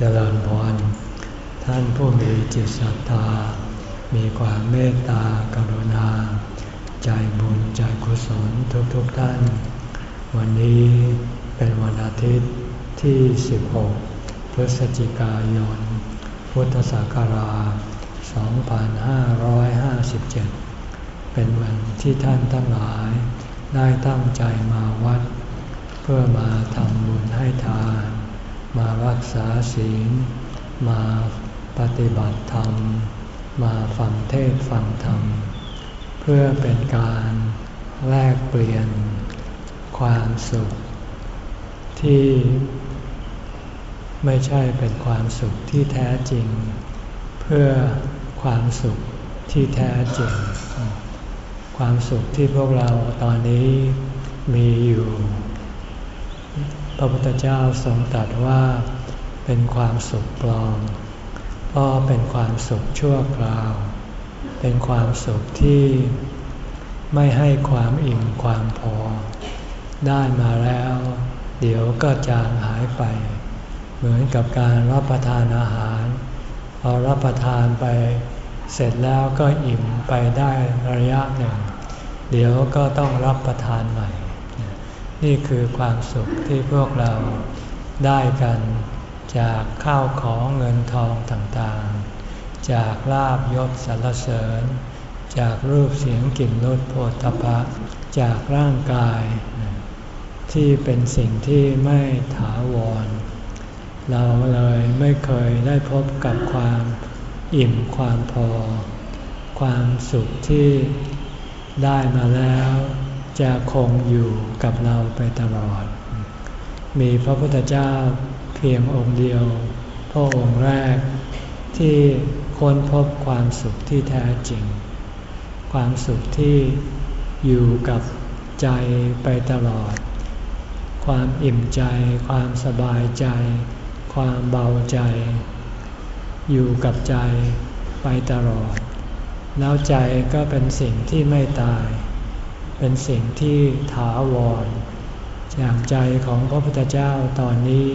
เจริญพรท่านผู้มีจิตศรัทธา มีความเมตตากรุณา ใจบุญใจกุศลทุกๆทท่าน วันนี้เป็นวันอาทิตย์ที่ 16 พฤศจิกายน พุทธศักราช 2557 เป็นวันที่ท่านทั้งหลายได้ตั้งใจมาวัด เพื่อมาทำบุญให้ทาน มารักษาศีล มาปฏิบัติธรรม มาฟังเทศฟังธรรม เพื่อเป็นการแลกเปลี่ยนความสุข ที่ไม่ใช่เป็นความสุขที่แท้จริง เพื่อความสุขที่แท้จริง ความสุขที่พวกเราตอนนี้มีอยู่ พระพุทธเจ้าทรงตรัสว่าเป็นความสุขปลอมเพราะเป็นความสุขชั่วคราว เป็นความสุขที่ไม่ให้ความอิ่มความพอ ได้มาแล้ว เดี๋ยวก็จางหายไป เหมือนกับการรับประทานอาหาร พอรับประทานไปเสร็จแล้วก็อิ่มไปได้ระยะหนึ่ง เดี๋ยวก็ต้องรับประทานใหม่ นี่คือความสุขที่พวกเราได้กันจากข้าวของเงินทองต่างๆ จากลาบยศสรรเสริญ จากรูปเสียงกลิ่นรสโผฏฐะจากร่างกาย ที่เป็นสิ่งที่ไม่ถาวร เราเลยไม่เคยได้พบกับความอิ่มความพอ ความสุขที่ได้มาแล้ว จะคงอยู่กับเราไปตลอด มีพระพุทธเจ้าเพียงองค์เดียว พระองค์แรกที่ค้นพบความสุขที่แท้จริง ความสุขที่อยู่กับใจไปตลอด ความอิ่มใจ ความสบายใจ ความเบาใจ อยู่กับใจไปตลอด แล้วใจก็เป็นสิ่งที่ไม่ตาย เป็นสิ่งที่ถาวร อย่างใจของพระพุทธเจ้าตอนนี้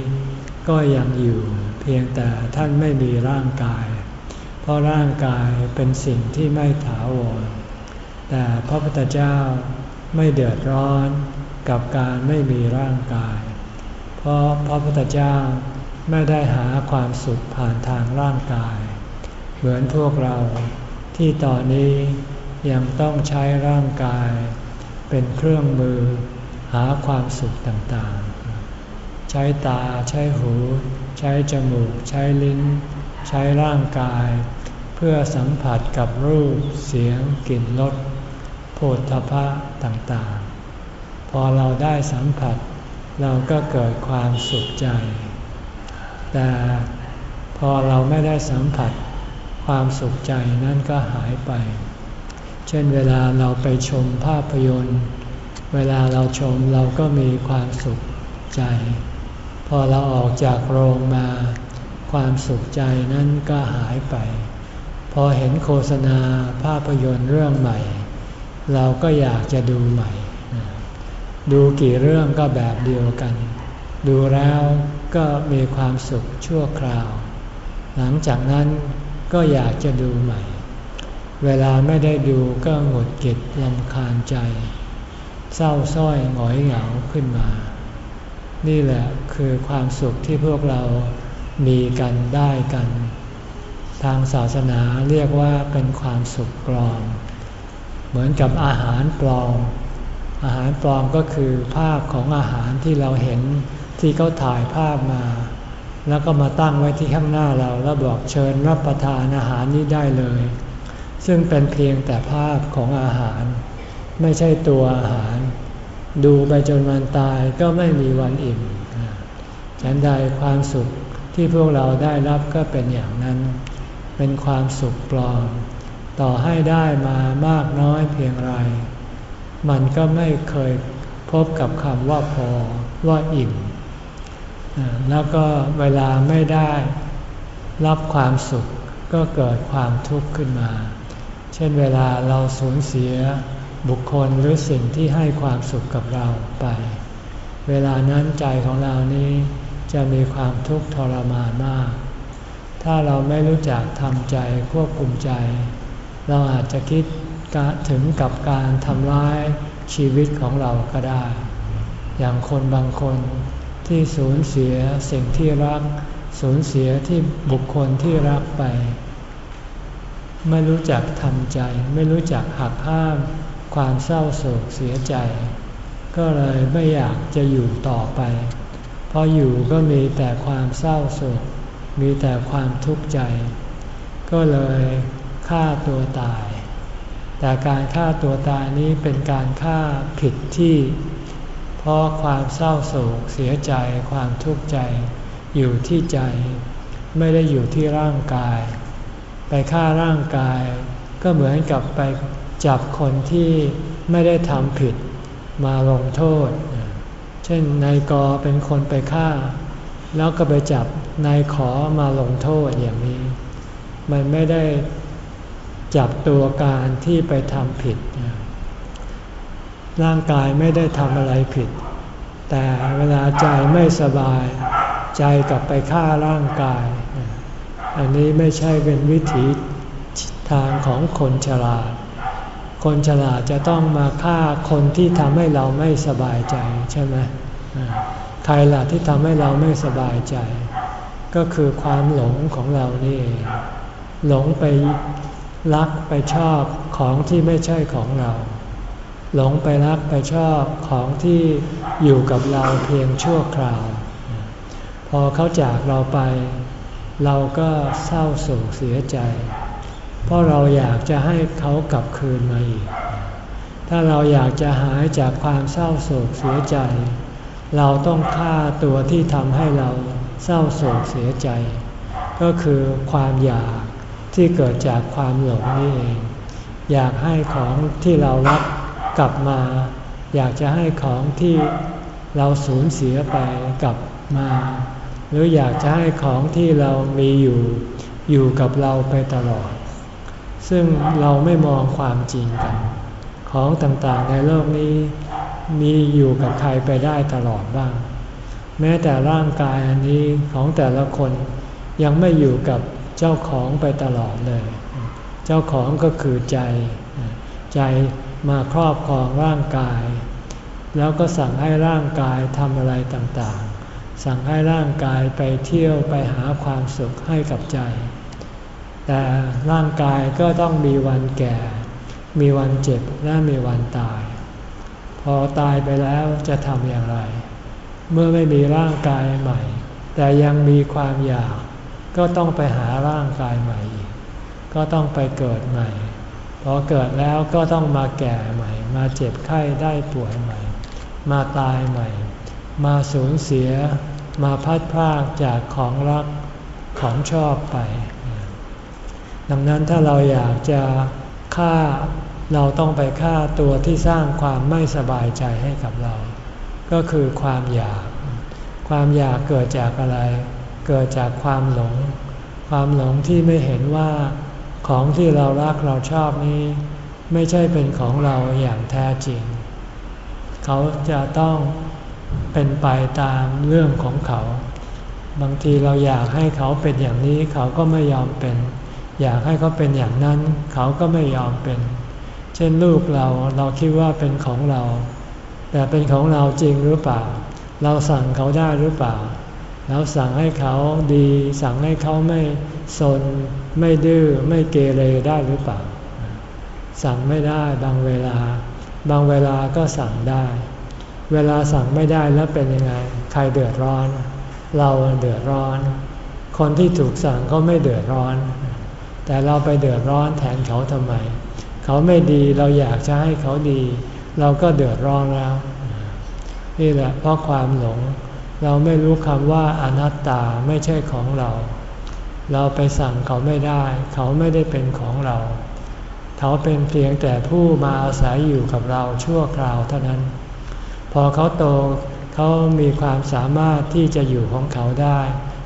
ก็ยังอยู่เพียงแต่ท่านไม่มีร่างกาย เพราะร่างกายเป็นสิ่งที่ไม่ถาวร แต่พระพุทธเจ้าไม่เดือดร้อนกับการไม่มีร่างกาย เพราะพระพุทธเจ้าไม่ได้หาความสุขผ่านทางร่างกาย เหมือนพวกเราที่ตอนนี้ยังต้องใช้ร่างกาย เป็นเครื่องมือหาความสุขต่างๆ ใช้ตาใช้หู ใช้จมูก ใช้ลิ้น ใช้ร่างกาย เพื่อสัมผัสกับรูป เสียง กลิ่น รสโผฏฐพะต่างๆ พอเราได้สัมผัส เราก็เกิดความสุขใจ แต่พอเราไม่ได้สัมผัส ความสุขใจนั่นก็หายไป เช่นเวลาเราไปชมภาพยนตร์ เวลาเราชมเราก็มีความสุขใจ พอเราออกจากโรงมา ความสุขใจนั้นก็หายไป พอเห็นโฆษณาภาพยนตร์เรื่องใหม่ เราก็อยากจะดูใหม่ ดูกี่เรื่องก็แบบเดียวกัน ดูแล้วก็มีความสุขชั่วคราว หลังจากนั้นก็อยากจะดูใหม่ เวลาไม่ได้ดูก็หงุดหงิดลำคาญใจ เศร้าส้อยหงอยเหงาขึ้นมา นี่แหละคือความสุขที่พวกเรามีกันได้กัน ทางศาสนาเรียกว่าเป็นความสุขปลอม เหมือนกับอาหารปลอม อาหารปลอมก็คือภาพของอาหารที่เราเห็นที่เขาถ่ายภาพมา แล้วก็มาตั้งไว้ที่ข้างหน้าเราแล้วบอกเชิญรับประทานอาหารนี้ได้เลย ซึ่งเป็นเพียงแต่ภาพของอาหาร ไม่ใช่ตัวอาหาร ดูไปจนวันตายก็ไม่มีวันอิ่มฉันใดความสุขที่พวกเราได้รับก็เป็นอย่างนั้น เป็นความสุขปลอม ต่อให้ได้มามากน้อยเพียงไร มันก็ไม่เคยพบกับคำว่าพอว่าอิ่ม แล้วก็เวลาไม่ได้รับความสุขก็เกิดความทุกข์ขึ้นมา ช่นเวลาเราสูญเสียบุคคลหรือสิ่งที่ให้ความสุขกับเราไป เวลานั้นใจของเรานี้จะมีความทุกข์ทรมานมาก ถ้าเราไม่รู้จักทำใจควบคุมใจ เราอาจจะคิดถึงกับการทำร้ายชีวิตของเราก็ได้ อย่างคนบางคนที่สูญเสียสิ่งที่รัก สูญเสียที่บุคคลที่รักไป ไม่รู้จักทำใจ ไม่รู้จักหักห้ามความเศร้าโศกเสียใจ ก็เลยไม่อยากจะอยู่ต่อไปพออยู่ก็มีแต่ความเศร้าโศก มีแต่ความทุกข์ใจ ก็เลยฆ่าตัวตาย แต่การฆ่าตัวตายนี้เป็นการฆ่าผิดที่ เพราะความเศร้าโศกเสียใจความทุกข์ใจ อยู่ที่ใจ ไม่ได้อยู่ที่ร่างกาย ไปฆ่าร่างกาย ก็เหมือนกับไปจับคนที่ไม่ได้ทำผิดมาลงโทษ เช่นนายกเป็นคนไปฆ่า แล้วก็ไปจับนายขอมาลงโทษอย่างนี้ มันไม่ได้จับตัวการที่ไปทำผิด ร่างกายไม่ได้ทำอะไรผิด แต่เวลาใจไม่สบาย ใจกลับไปฆ่าร่างกาย อันนี้ไม่ใช่เป็นวิถีทางของคนฉลาด คนฉลาดจะต้องมาฆ่าคนที่ทำให้เราไม่สบายใจใช่ไหมใครล่ะที่ทำให้เราไม่สบายใจ ก็คือความหลงของเรานี่เองหลงไปรักไปชอบของที่ไม่ใช่ของเรา หลงไปรักไปชอบของที่อยู่กับเราเพียงชั่วคราว พอเขาจากเราไป เราก็เศร้าโศกเสียใจ เพราะเราอยากจะให้เขากลับคืนมาอีก ถ้าเราอยากจะหายจากความเศร้าโศกเสียใจ เราต้องฆ่าตัวที่ทำให้เราเศร้าโศกเสียใจ ก็คือความอยากที่เกิดจากความหลงนี่เอง อยากให้ของที่เรารักกลับมา อยากจะให้ของที่เราสูญเสียไปกลับมา หรืออยากจะให้ของที่เรามีอยู่อยู่กับเราไปตลอด ซึ่งเราไม่มองความจริงกัน ของต่างๆในโลกนี้มีอยู่กับใครไปได้ตลอดบ้าง แม้แต่ร่างกายอันนี้ของแต่ละคนยังไม่อยู่กับเจ้าของไปตลอดเลย เจ้าของก็คือใจ ใจมาครอบครองร่างกาย แล้วก็สั่งให้ร่างกายทำอะไรต่างๆ สั่งให้ร่างกายไปเที่ยวไปหาความสุขให้กับใจ แต่ร่างกายก็ต้องมีวันแก่ มีวันเจ็บและมีวันตาย พอตายไปแล้วจะทำอย่างไร เมื่อไม่มีร่างกายใหม่ แต่ยังมีความอยาก ก็ต้องไปหาร่างกายใหม่อีก ก็ต้องไปเกิดใหม่ พอเกิดแล้วก็ต้องมาแก่ใหม่ มาเจ็บไข้ได้ป่วยใหม่ มาตายใหม่ มาสูญเสีย มาพัดพากจากของรักของชอบไป ดังนั้นถ้าเราอยากจะฆ่าเราต้องไปฆ่าตัวที่สร้างความไม่สบายใจให้กับเรา ก็คือความอยาก ความอยากเกิดจากอะไร เกิดจากความหลง ความหลงที่ไม่เห็นว่าของที่เรารักเราชอบนี้ ไม่ใช่เป็นของเราอย่างแท้จริง เขาจะต้อง เป็นไปตามเรื่องของเขา บางทีเราอยากให้เขาเป็นอย่างนี้เขาก็ไม่ยอมเป็น อยากให้เขาเป็นอย่างนั้น เขาก็ไม่ยอมเป็น เช่นลูกเราเราคิดว่าเป็นของเรา แต่เป็นของเราจริงหรือเปล่า เราสั่งเขาได้หรือเปล่าเราสั่งให้เขาดี สั่งให้เขาไม่สนไม่ดื้อไม่เกเรได้หรือเปล่า สั่งไม่ได้บางเวลา บางเวลาก็สั่งได้ เวลาสั่งไม่ได้แล้วเป็นยังไง ใครเดือดร้อน เราเดือดร้อน คนที่ถูกสั่งก็ไม่เดือดร้อน แต่เราไปเดือดร้อนแทนเขาทำไม เขาไม่ดีเราอยากจะให้เขาดี เราก็เดือดร้อนแล้ว นี่แหละเพราะความหลง เราไม่รู้คำว่าอนัตตาไม่ใช่ของเรา เราไปสั่งเขาไม่ได้ เขาไม่ได้เป็นของเรา เขาเป็นเพียงแต่ผู้มาอาศัยอยู่กับเราชั่วคราวเท่านั้น พอเขาโตเขามีความสามารถที่จะอยู่ของเขาได้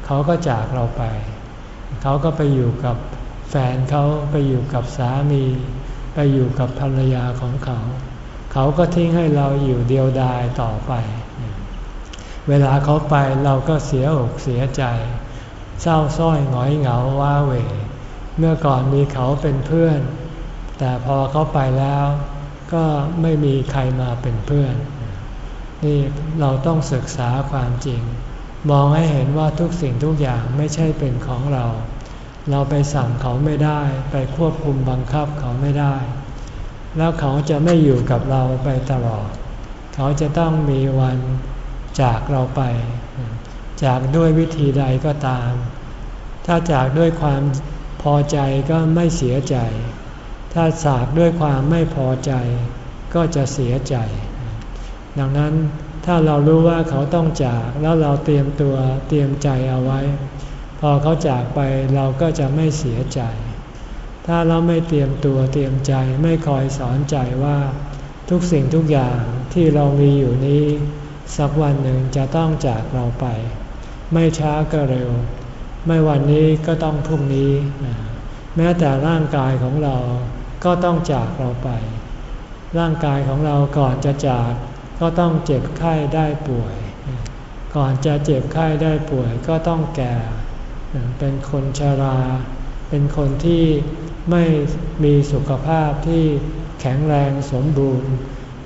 เขาก็จากเราไป เขาก็ไปอยู่กับแฟนเขาไปอยู่กับสามี ไปอยู่กับภรรยาของเขา เขาก็ทิ้งให้เราอยู่เดียวดายต่อไป เวลาเขาไปเราก็เสียอกเสียใจ เศร้าส้อยหงอยเหงาว้าเหวเมื่อก่อนมีเขาเป็นเพื่อน แต่พอเขาไปแล้วก็ไม่มีใครมาเป็นเพื่อน นี่เราต้องศึกษาความจริง มองให้เห็นว่าทุกสิ่งทุกอย่างไม่ใช่เป็นของเรา เราไปสั่งเขาไม่ได้ ไปควบคุมบังคับเขาไม่ได้ แล้วเขาจะไม่อยู่กับเราไปตลอด เขาจะต้องมีวันจากเราไป จากด้วยวิธีใดก็ตาม ถ้าจากด้วยความพอใจก็ไม่เสียใจ ถ้าสากด้วยความไม่พอใจก็จะเสียใจ ดังนั้นถ้าเรารู้ว่าเขาต้องจากแล้วเราเตรียมตัวเตรียมใจเอาไว้ พอเขาจากไปเราก็จะไม่เสียใจ ถ้าเราไม่เตรียมตัวเตรียมใจไม่คอยสอนใจว่าทุกสิ่งทุกอย่างที่เรามีอยู่นี้ สักวันหนึ่งจะต้องจากเราไป ไม่ช้าก็เร็ว ไม่วันนี้ก็ต้องพรุ่งนี้ แม้แต่ร่างกายของเราก็ต้องจากเราไป ร่างกายของเราก่อนจะจาก ก็ต้องเจ็บไข้ได้ป่วย ก่อนจะเจ็บไข้ได้ป่วยก็ต้องแก่ เป็นคนชรา เป็นคนที่ไม่มีสุขภาพที่แข็งแรงสมบูรณ์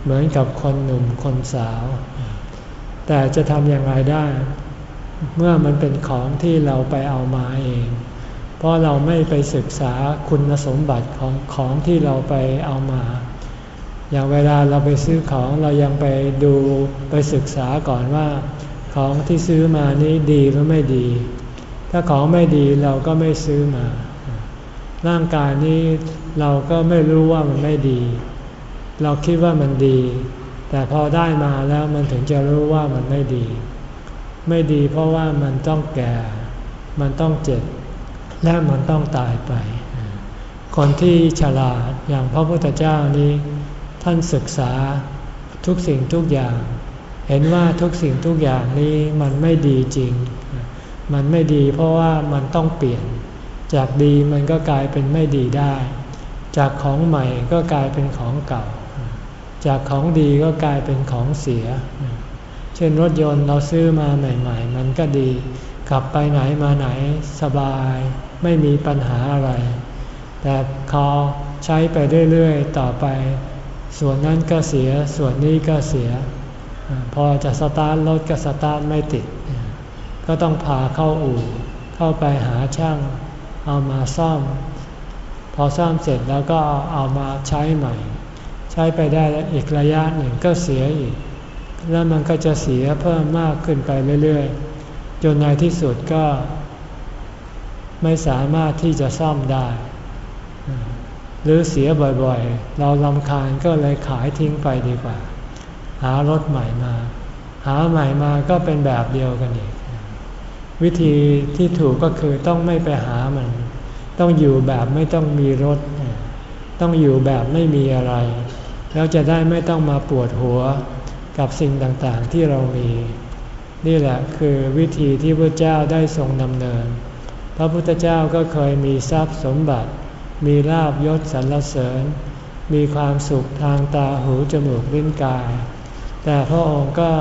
เหมือนกับคนหนุ่มคนสาว แต่จะทำอย่างไรได้ เมื่อมันเป็นของที่เราไปเอามาเอง เพราะเราไม่ไปศึกษาคุณสมบัติของของที่เราไปเอามา อย่างเวลาเราไปซื้อของเรายังไปดูไปศึกษาก่อนว่า ของที่ซื้อมานี้ดีหรือไม่ดี ถ้าของไม่ดีเราก็ไม่ซื้อมา ร่างกายนี้เราก็ไม่รู้ว่ามันไม่ดี เราคิดว่ามันดี แต่พอได้มาแล้วมันถึงจะรู้ว่ามันไม่ดี ไม่ดีเพราะว่ามันต้องแก่ มันต้องเจ็บ และมันต้องตายไป คนที่ฉลาดอย่างพระพุทธเจ้านี้ ท่านศึกษาทุกสิ่งทุกอย่าง เห็นว่าทุกสิ่งทุกอย่างนี้มันไม่ดีจริง มันไม่ดีเพราะว่ามันต้องเปลี่ยน จากดีมันก็กลายเป็นไม่ดีได้ จากของใหม่ก็กลายเป็นของเก่า จากของดีก็กลายเป็นของเสีย เช่นรถยนต์เราซื้อมาใหม่ ๆ มันก็ดีขับไปไหนมาไหนสบาย ไม่มีปัญหาอะไร แต่พอใช้ไปเรื่อยๆ ต่อไป ส่วนนั้นก็เสียส่วนนี้ก็เสีย พอจะสตาร์ทรถก็สตาร์ทไม่ติด ก็ต้องพาเข้าอู่ เข้าไปหาช่างเอามาซ่อม พอซ่อมเสร็จแล้วก็เอามาใช้ใหม่ ใช้ไปได้อีกระยะหนึ่งก็เสียอีก แล้วมันก็จะเสียเพิ่มมากขึ้นไปเรื่อยๆ จนในที่สุดก็ ไม่สามารถที่จะซ่อมได้ หรือเสียบ่อยๆ เราลำคาญก็เลยขายทิ้งไปดีกว่า หารถใหม่มา หาใหม่มาก็เป็นแบบเดียวกันอีก วิธีที่ถูกก็คือต้องไม่ไปหามัน ต้องอยู่แบบไม่ต้องมีรถ ต้องอยู่แบบไม่มีอะไร แล้วจะได้ไม่ต้องมาปวดหัวกับสิ่งต่างๆที่เรามี นี่แหละคือวิธีที่พระเจ้าได้ทรงดำเนิน พระพุทธเจ้าก็เคยมีทรัพย์สมบัติ มีลาบยศสรรเสริญ มีความสุขทางตาหูจมูกลิ้นกาย แต่พระองค์ก็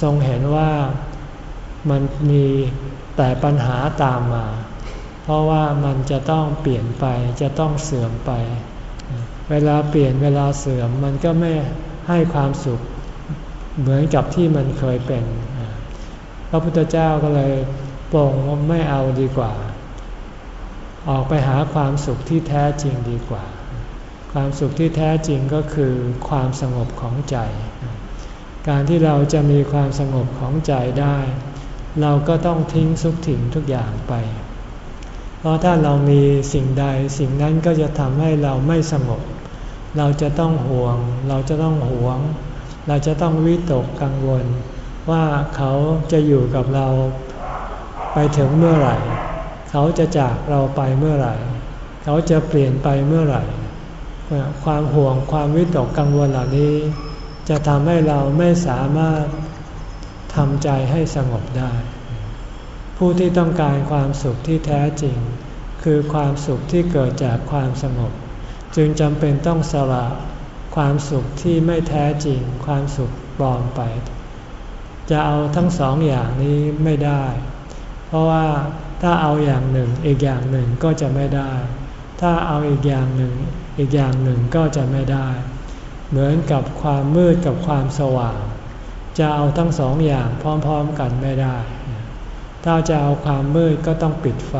ทรงเห็นว่ามันมีแต่ปัญหาตามมา เพราะว่ามันจะต้องเปลี่ยนไปจะต้องเสื่อมไป เวลาเปลี่ยนเวลาเสื่อมมันก็ไม่ให้ความสุขเหมือนกับที่มันเคยเป็น พระพุทธเจ้าก็เลยปรงไม่เอาดีกว่า ออกไปหาความสุขที่แท้จริงดีกว่า ความสุขที่แท้จริงก็คือความสงบของใจ การที่เราจะมีความสงบของใจได้ เราก็ต้องทิ้งสุขถิ่งทุกอย่างไป เพราะถ้าเรามีสิ่งใดสิ่งนั้นก็จะทำให้เราไม่สงบ เราจะต้องห่วง เราจะต้องหวง เราจะต้องวิตกกังวล ว่าเขาจะอยู่กับเราไปถึงเมื่อไหร่ เขาจะจากเราไปเมื่อไหร่ เขาจะเปลี่ยนไปเมื่อไหร่ ความห่วงความวิตกกังวลเหล่านี้ จะทำให้เราไม่สามารถทำใจให้สงบได้ ผู้ที่ต้องการความสุขที่แท้จริง คือความสุขที่เกิดจากความสงบ จึงจำเป็นต้องสละความสุขที่ไม่แท้จริง ความสุขปลอมไป จะเอาทั้งสองอย่างนี้ไม่ได้ เพราะว่า ถ้าเอาอย่างหนึ่งอีกอย่างหนึ่งก็จะไม่ได้ ถ้าเอาอีกอย่างหนึ่งอีกอย่างหนึ่งก็จะไม่ได้ เหมือนกับความมืดกับความสว่าง จะเอาทั้งสองอย่างพร้อมๆกันไม่ได้ ถ้าจะเอาความมืดก็ต้องปิดไฟ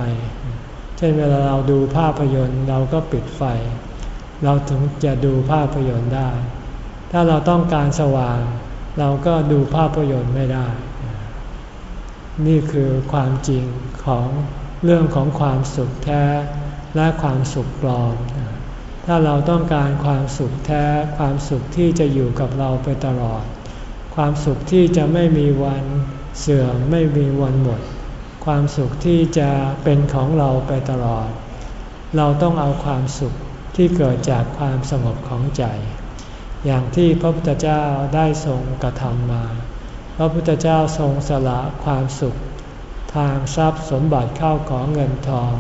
เช่นเวลาเราดูภาพยนตร์เราก็ปิดไฟ เราถึงจะดูภาพยนตร์ได้ ถ้าเราต้องการสว่าง เราก็ดูภาพยนตร์ไม่ได้ นี่คือความจริง ของเรื่องของความสุขแท้และความสุขปลอม ถ้าเราต้องการความสุขแท้ ความสุขที่จะอยู่กับเราไปตลอด ความสุขที่จะไม่มีวันเสื่อมไม่มีวันหมด ความสุขที่จะเป็นของเราไปตลอด เราต้องเอาความสุขที่เกิดจากความสงบของใจ อย่างที่พระพุทธเจ้าได้ทรงกระทำมา พระพุทธเจ้าทรงสละความสุข ทางทรัพย์สมบัติเข้าของเงินทอง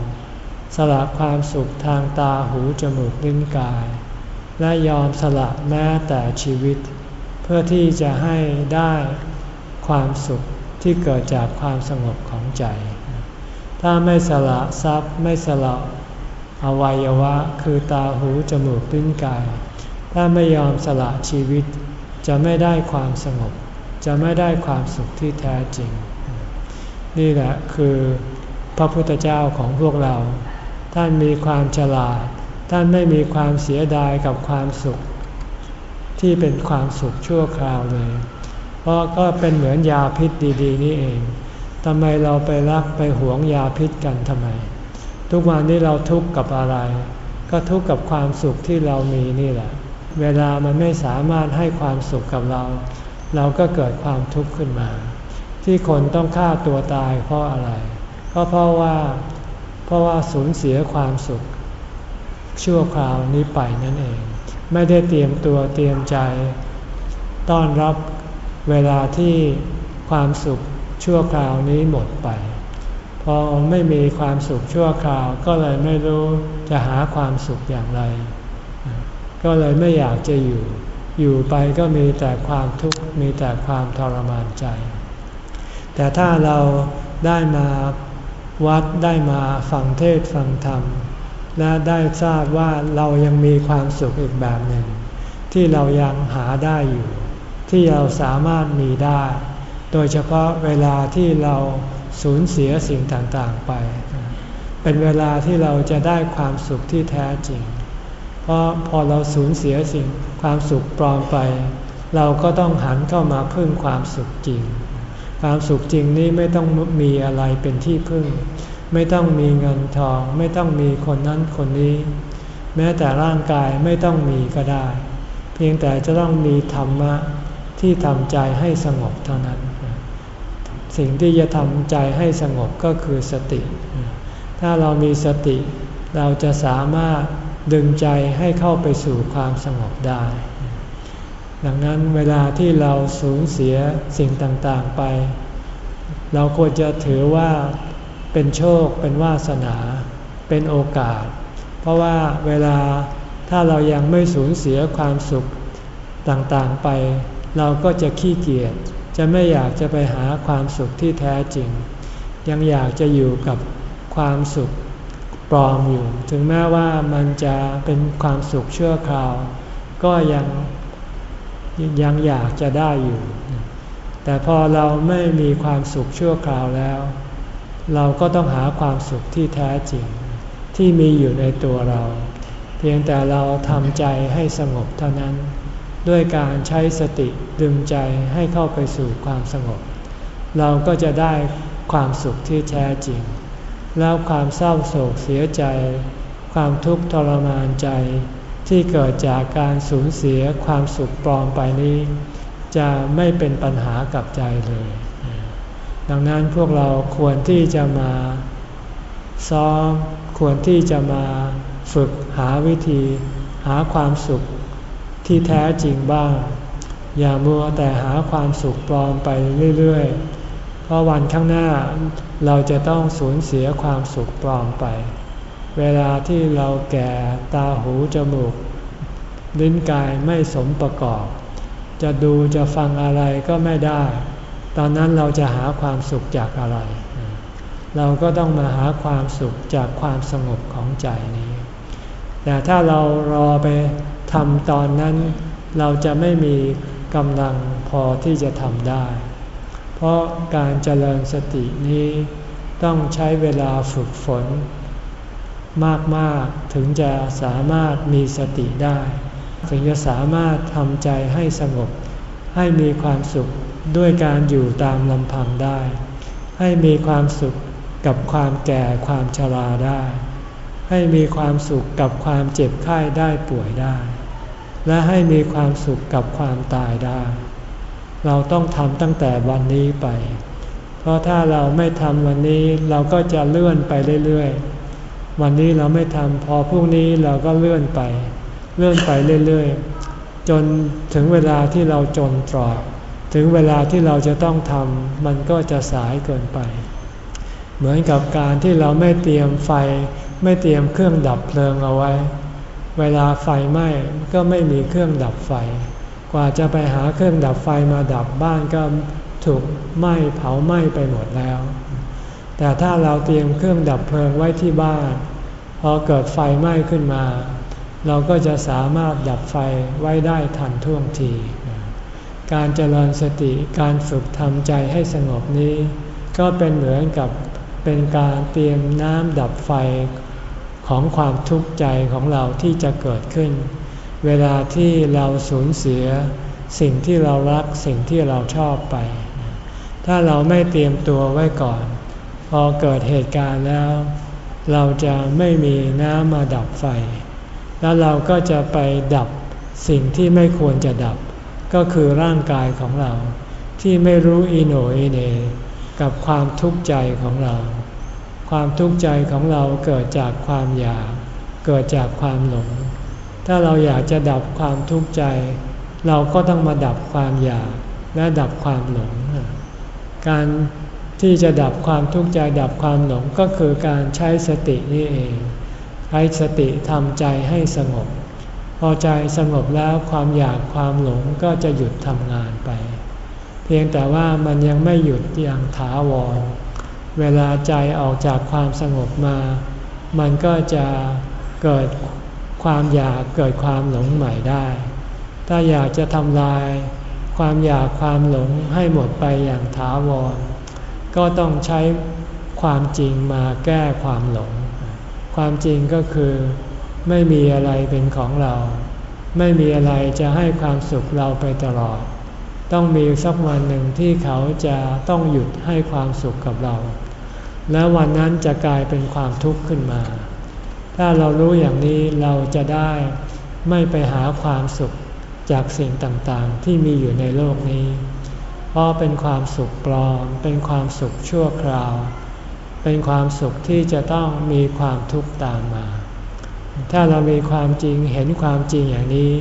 สละความสุขทางตาหูจมูกลิ้นกาย และยอมสละแม้แต่ชีวิต เพื่อที่จะให้ได้ความสุขที่เกิดจากความสงบของใจ ถ้าไม่สละทรัพย์ไม่สละอวัยวะคือตาหูจมูกลิ้นกาย ถ้าไม่ยอมสละชีวิต จะไม่ได้ความสงบ จะไม่ได้ความสุขที่แท้จริง นี่แหละคือพระพุทธเจ้าของพวกเรา ท่านมีความฉลาด ท่านไม่มีความเสียดายกับความสุข ที่เป็นความสุขชั่วคราวเลย เพราะก็เป็นเหมือนยาพิษดีๆ นี่เองทำไมเราไปรักไปหวงยาพิษกันทำไม ทุกวันนี้เราทุกข์กับอะไร ก็ทุกข์กับความสุขที่เรามีนี่แหละ เวลามันไม่สามารถให้ความสุขกับเรา เราก็เกิดความทุกข์ขึ้นมา ที่คนต้องฆ่าตัวตายเพราะอะไร ก็เพราะว่าเพราะว่าสูญเสียความสุข ชั่วคราวนี้ไปนั่นเอง ไม่ได้เตรียมตัวเตรียมใจ ต้อนรับเวลาที่ความสุขชั่วคราวนี้หมดไปพอไม่มีความสุขชั่วคราวก็เลยไม่รู้จะหาความสุขอย่างไร ก็เลยไม่อยากจะอยู่ อยู่ไปก็มีแต่ความทุกข์มีแต่ความทรมานใจ แต่ถ้าเราได้มาวัดได้มาฟังเทศฟังธรรม และได้ทราบว่าเรายังมีความสุขอีกแบบหนึ่ง ที่เรายังหาได้อยู่ ที่เราสามารถมีได้ โดยเฉพาะเวลาที่เราสูญเสียสิ่งต่างๆไป เป็นเวลาที่เราจะได้ความสุขที่แท้จริง เพราะพอเราสูญเสียสิ่งความสุขปลอมไป เราก็ต้องหันเข้ามาพึ่งความสุขจริง ความสุขจริงนี้ไม่ต้องมีอะไรเป็นที่พึ่ง ไม่ต้องมีเงินทอง ไม่ต้องมีคนนั้นคนนี้ แม้แต่ร่างกายไม่ต้องมีก็ได้ เพียงแต่จะต้องมีธรรมะที่ทำใจให้สงบเท่านั้น สิ่งที่จะทำใจให้สงบก็คือสติ ถ้าเรามีสติ เราจะสามารถดึงใจให้เข้าไปสู่ความสงบได้ ดังนั้นเวลาที่เราสูญเสียสิ่งต่างๆไป เราควรจะถือว่าเป็นโชคเป็นวาสนา เป็นโอกาส เพราะว่าเวลาถ้าเรายังไม่สูญเสียความสุขต่างๆไป เราก็จะขี้เกียจจะไม่อยากจะไปหาความสุขที่แท้จริง ยังอยากจะอยู่กับความสุขปลอมอยู่ ถึงแม้ว่ามันจะเป็นความสุขชั่วคราว ก็ยัง ยังอยากจะได้อยู่ แต่พอเราไม่มีความสุขชั่วคราวแล้ว เราก็ต้องหาความสุขที่แท้จริง ที่มีอยู่ในตัวเรา เพียงแต่เราทำใจให้สงบเท่านั้น ด้วยการใช้สติดึงใจให้เข้าไปสู่ความสงบ เราก็จะได้ความสุขที่แท้จริง แล้วความเศร้าโศกเสียใจ ความทุกข์ทรมานใจ ที่เกิดจากการสูญเสียความสุขปลอมไปนี้ จะไม่เป็นปัญหากับใจเลย ดังนั้นพวกเราควรที่จะมาซ้อมควรที่จะมาฝึกหาวิธี หาความสุขที่แท้จริงบ้าง อย่ามัวแต่หาความสุขปลอมไปเรื่อยๆ เพราะวันข้างหน้าเราจะต้องสูญเสียความสุขปลอมไป เวลาที่เราแก่ตาหูจมูก ลิ้นกายไม่สมประกอบ จะดูจะฟังอะไรก็ไม่ได้ ตอนนั้นเราจะหาความสุขจากอะไร เราก็ต้องมาหาความสุขจากความสงบของใจนี้ แต่ถ้าเรารอไปทำตอนนั้น เราจะไม่มีกำลังพอที่จะทำได้ เพราะการเจริญสตินี้ต้องใช้เวลาฝึกฝน มากๆ ถึงจะสามารถมีสติได้ ถึงจะสามารถทำใจให้สงบ ให้มีความสุขด้วยการอยู่ตามลำพังได้ ให้มีความสุขกับความแก่ความชราได้ ให้มีความสุขกับความเจ็บไข้ได้ป่วยได้ และให้มีความสุขกับความตายได้ เราต้องทำตั้งแต่วันนี้ไป เพราะถ้าเราไม่ทำวันนี้เราก็จะเลื่อนไปเรื่อยๆ วันนี้เราไม่ทำพอพรุ่งนี้เราก็เลื่อนไป เลื่อนไปเรื่อยๆ จนถึงเวลาที่เราจนตรอก ถึงเวลาที่เราจะต้องทำมันก็จะสายเกินไป เหมือนกับการที่เราไม่เตรียมไฟ ไม่เตรียมเครื่องดับเพลิงเอาไว้ เวลาไฟไหม้ก็ไม่มีเครื่องดับไฟ กว่าจะไปหาเครื่องดับไฟมาดับบ้านก็ถูกไหม้เผาไหม้ไปหมดแล้ว แต่ถ้าเราเตรียมเครื่องดับเพลิงไว้ที่บ้าน พอเกิดไฟไหม้ขึ้นมา เราก็จะสามารถดับไฟไว้ได้ทันท่วงที การเจริญสติการฝึกทำใจให้สงบนี้ ก็เป็นเหมือนกับเป็นการเตรียมน้ำดับไฟของความทุกข์ใจของเราที่จะเกิดขึ้น เวลาที่เราสูญเสียสิ่งที่เรารักสิ่งที่เราชอบไป ถ้าเราไม่เตรียมตัวไว้ก่อน พอเกิดเหตุการณ์แล้ว เราจะไม่มีน้ำมาดับไฟ แล้วเราก็จะไปดับสิ่งที่ไม่ควรจะดับ ก็คือร่างกายของเรา ที่ไม่รู้อิโนอิเนกับความทุกข์ใจของเรา ความทุกข์ใจของเราเกิดจากความอยาก เกิดจากความหลง ถ้าเราอยากจะดับความทุกข์ใจ เราก็ต้องมาดับความอยากและดับความหลง การ ที่จะดับความทุกข์ใจดับความหลงก็คือการใช้สตินี่เอง ใช้สติทำใจให้สงบ พอใจสงบแล้วความอยากความหลงก็จะหยุดทำงานไป เพียงแต่ว่ามันยังไม่หยุดอย่างถาวร เวลาใจออกจากความสงบมา มันก็จะเกิดความอยากเกิดความหลงใหม่ได้ ถ้าอยากจะทำลาย ความอยากความหลงให้หมดไปอย่างถาวร ก็ต้องใช้ความจริงมาแก้ความหลง ความจริงก็คือไม่มีอะไรเป็นของเรา ไม่มีอะไรจะให้ความสุขเราไปตลอด ต้องมีสักวันหนึ่งที่เขาจะต้องหยุดให้ความสุขกับเรา และวันนั้นจะกลายเป็นความทุกข์ขึ้นมา ถ้าเรารู้อย่างนี้เราจะได้ไม่ไปหาความสุขจากสิ่งต่างๆ ที่มีอยู่ในโลกนี้ เพราะเป็นความสุขปลอม เป็นความสุขชั่วคราว เป็นความสุขที่จะต้องมีความทุกข์ตามมา ถ้าเรามีความจริงเห็นความจริงอย่างนี้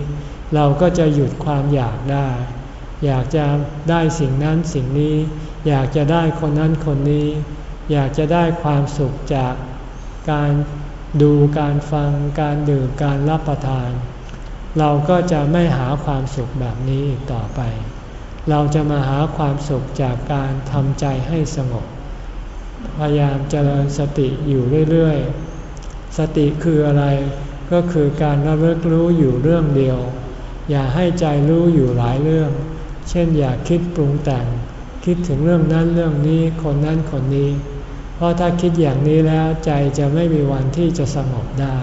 เราก็จะหยุดความอยากได้ อยากจะได้สิ่งนั้นสิ่งนี้ อยากจะได้คนนั้นคนนี้ อยากจะได้ความสุขจากการดูการฟังการดื่มการรับประทาน เราก็จะไม่หาความสุขแบบนี้อีกต่อไป เราจะมาหาความสุขจากการทำใจให้สงบ พยายามเจริญสติอยู่เรื่อยๆ สติคืออะไร ก็คือการระลึกรู้อยู่เรื่องเดียว อย่าให้ใจรู้อยู่หลายเรื่อง เช่นอย่าคิดปรุงแต่ง คิดถึงเรื่องนั้นเรื่องนี้คนนั้นคนนี้ เพราะถ้าคิดอย่างนี้แล้วใจจะไม่มีวันที่จะสงบได้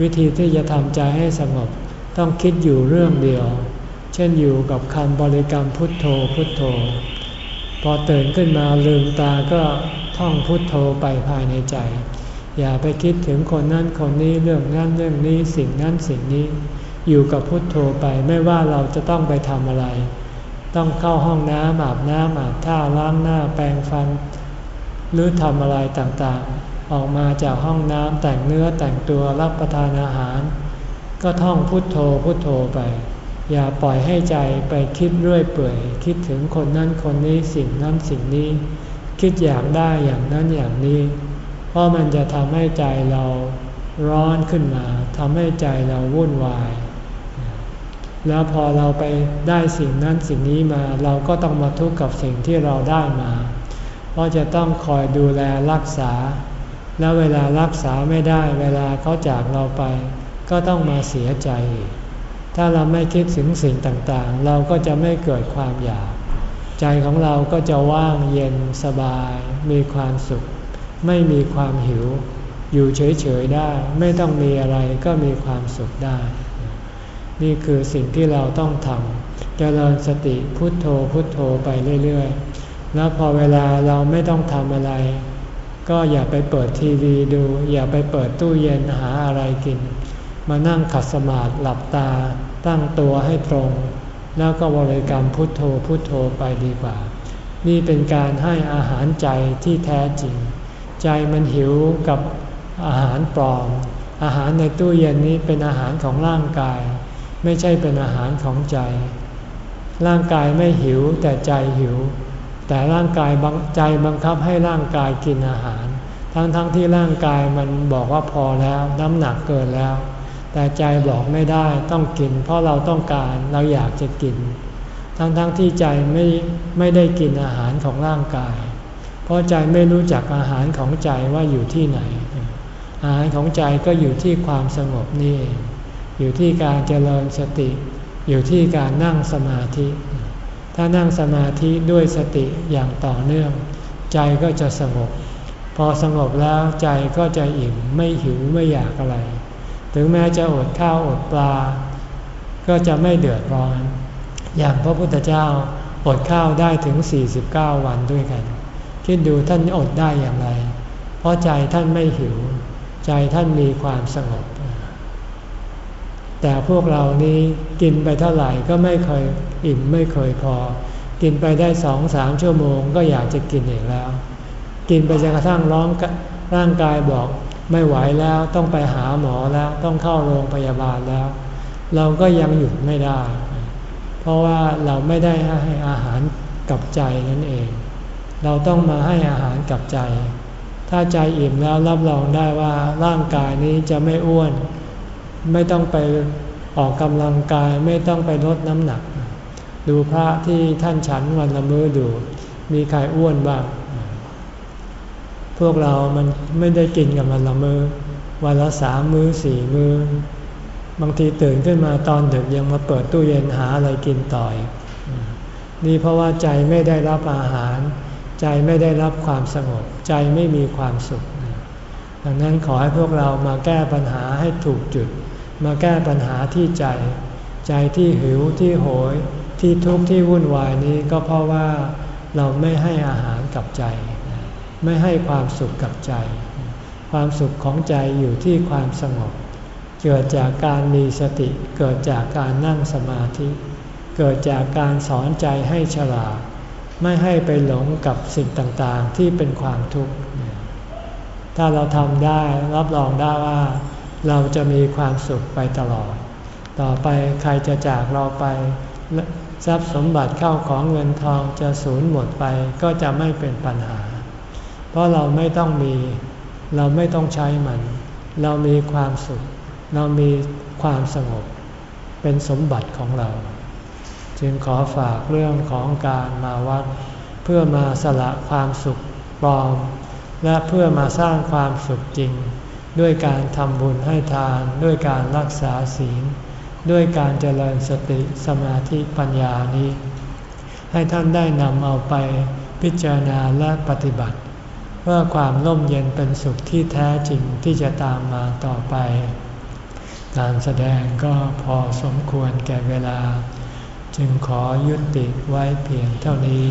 วิธีที่จะทำใจให้สงบ ต้องคิดอยู่เรื่องเดียว เช่นอยู่กับคำบริกรรมพุทโธพุทโธ พอตื่นขึ้นมาลืมตาก็ท่องพุทโธไปภายในใจ อย่าไปคิดถึงคนนั้นคนนี้เรื่องนั้นเรื่องนี้สิ่งนั้นสิ่งนี้ อยู่กับพุทโธไปไม่ว่าเราจะต้องไปทำอะไร ต้องเข้าห้องน้ำอาบน้ำอาบท่าล้างหน้าแปรงฟัน หรือทำอะไรต่างๆ ออกมาจากห้องน้ำแต่งเนื้อแต่งตัวรับประทานอาหาร ก็ท่องพุทโธพุทโธไป อย่าปล่อยให้ใจไปคิดเรื่อยเปื่อย คิดถึงคนนั้นคนนี้สิ่งนั้นสิ่งนี้ คิดอยากได้อย่างนั้นอย่างนี้ เพราะมันจะทำให้ใจเราร้อนขึ้นมาทำให้ใจเราวุ่นวาย แล้วพอเราไปได้สิ่งนั้นสิ่งนี้มาเราก็ต้องมาทุกข์กับสิ่งที่เราได้มา เพราะจะต้องคอยดูแลรักษา แล้วเวลารักษาไม่ได้ เวลาเขาจากเราไป ก็ต้องมาเสียใจ ถ้าเราไม่คิดถึงสิ่งต่างๆ เราก็จะไม่เกิดความอยาก ใจของเราก็จะว่างเย็นสบาย มีความสุข ไม่มีความหิว อยู่เฉยๆได้ ไม่ต้องมีอะไรก็มีความสุขได้ นี่คือสิ่งที่เราต้องทำเจริญสติพุทโธพุทโธไปเรื่อยๆ แล้วพอเวลาเราไม่ต้องทำอะไร ก็อย่าไปเปิดทีวีดู อย่าไปเปิดตู้เย็นหาอะไรกิน มานั่งขัดสมาธิหลับตา ตั้งตัวให้ตรง แล้วก็บริกรรมพุทโธพุทโธไปดีกว่า นี่เป็นการให้อาหารใจที่แท้จริง ใจมันหิวกับอาหารปลอม อาหารในตู้เย็นนี้เป็นอาหารของร่างกาย ไม่ใช่เป็นอาหารของใจ ร่างกายไม่หิวแต่ใจหิว แต่ร่างกายใจบังคับให้ร่างกายกินอาหาร ทั้งๆทที่ร่างกายมันบอกว่าพอแล้วน้ำหนักเกินแล้ว แต่ใจบอกไม่ได้ต้องกิน เพราะเราต้องการเราอยากจะกิน ทั้งๆทที่ใจไม่ไม่ได้กินอาหารของร่างกาย เพราะใจไม่รู้จักอาหารของใจว่าอยู่ที่ไหน อาหารของใจก็อยู่ที่ความสงบนี่องอยู่ที่การเจริญสติ อยู่ที่การนั่งสมาธิ ถ้านั่งสมาธิด้วยสติอย่างต่อเนื่อง ใจก็จะสงบ พอสงบแล้วใจก็จะอิ่มไม่หิวไม่อยากอะไร ถึงแม้จะอดข้าวอดปลา ก็จะไม่เดือดร้อน อย่างพระพุทธเจ้าอดข้าวได้ถึง 49 วันด้วยกัน คิดดูท่านอดได้อย่างไร เพราะใจท่านไม่หิว ใจท่านมีความสงบ แต่พวกเรานี้กินไปเท่าไหร่ก็ไม่เคยอิ่มไม่เคยพอ กินไปได้สองสามชั่วโมงก็อยากจะกินอีกแล้ว กินไปจนกระทั่งร้องร่างกายบอก ไม่ไหวแล้วต้องไปหาหมอแล้วต้องเข้าโรงพยาบาลแล้ว เราก็ยังหยุดไม่ได้ เพราะว่าเราไม่ได้ให้อาหารกับใจนั่นเอง เราต้องมาให้อาหารกับใจ ถ้าใจอิ่มแล้วรับรองได้ว่าร่างกายนี้จะไม่อ้วน ไม่ต้องไปออกกำลังกายไม่ต้องไปลดน้ำหนัก ดูพระที่ท่านฉันวันละมือดู มีใครอ้วนบ้าง พวกเรามันไม่ได้กินกับวันละมือวันละสามมือสี่มื้อบางทีตื่นขึ้นมาตอนดึกยังมาเปิดตู้เย็นหาอะไรกินต่อยนี่เพราะว่าใจไม่ได้รับอาหาร ใจไม่ได้รับความสงบ ใจไม่มีความสุข ดังนั้นขอให้พวกเรามาแก้ปัญหาให้ถูกจุด มาแก้ปัญหาที่ใจ ใจที่หิวที่โหย ที่ทุกข์ที่วุ่นวายนี้ก็เพราะว่าเราไม่ให้อาหารกับใจ ไม่ให้ความสุขกับใจ ความสุขของใจอยู่ที่ความสงบ เกิดจากการมีสติ เกิดจากการนั่งสมาธิ เกิดจากการสอนใจให้ฉลาด ไม่ให้ไปหลงกับสิ่งต่างๆ ที่เป็นความทุกข์ ถ้าเราทำได้รับรองได้ว่า เราจะมีความสุขไปตลอด ต่อไปใครจะจากเราไปทรัพย์สมบัติเข้าของเงินทองจะสูญหมดไปก็จะไม่เป็นปัญหา เพราะเราไม่ต้องมี เราไม่ต้องใช้มัน เรามีความสุข เรามีความสงบ เป็นสมบัติของเรา จึงขอฝากเรื่องของการมาวัด เพื่อมาสละความสุขปลอม และเพื่อมาสร้างความสุขจริง ด้วยการทำบุญให้ทาน ด้วยการรักษาศีล ด้วยการเจริญสติสมาธิปัญญานี้ ให้ท่านได้นำเอาไปพิจารณาและปฏิบัติ เพื่อความร่มเย็นเป็นสุขที่แท้จริงที่จะตามมาต่อไป การแสดงก็พอสมควรแก่เวลา จึงขอยุติไว้เพียงเท่านี้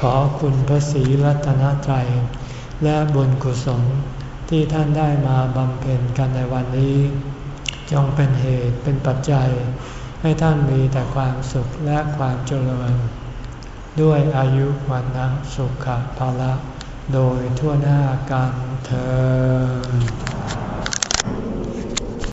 ขอคุณพระศรีรัตนตรัย และบุญกุศลที่ท่านได้มาบำเพ็ญกันในวันนี้ จงเป็นเหตุเป็นปัจจัย ให้ท่านมีแต่ความสุขและความเจริญ ด้วยอายุวันนะสุขภาละ โดยทั่วหน้ากันเธอ